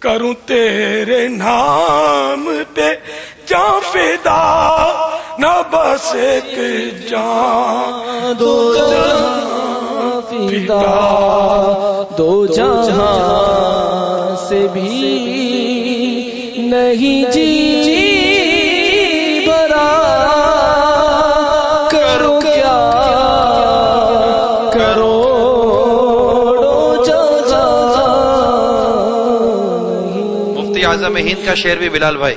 کروں تیرے نام پہ جان فدا، نہ بس ایک جان۔ دو جہاں فدا، دو جہاں سے بھی نہیں جی اعظم ہند کا شعر بھی بلال بھائی۔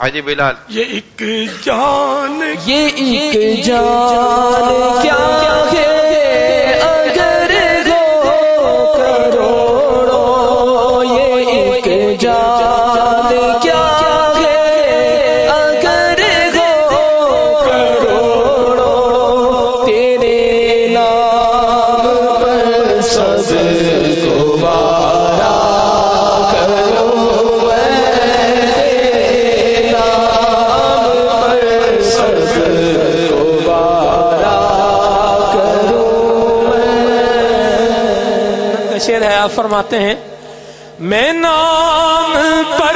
حاجی بلال۔ یہ ایک جان۔ یہ ایک جان۔ کیا ہے اگر کروڑو یہ ایک جان۔ شعر ہے آپ فرماتے ہیں میں نام پر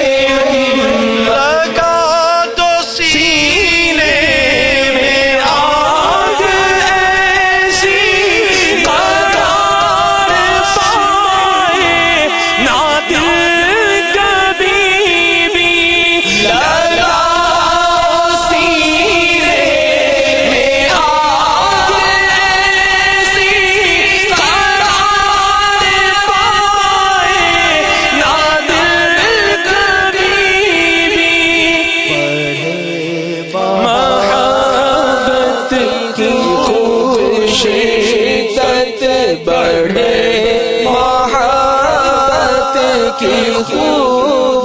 محبت کی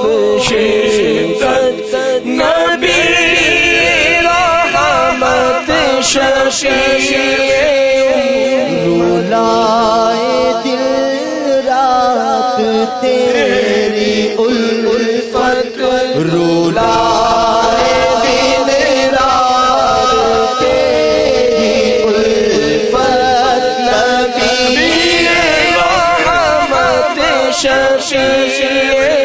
خوشیت نبی رحمت شفیع رولائے دل رات تیری الفت رولا ششی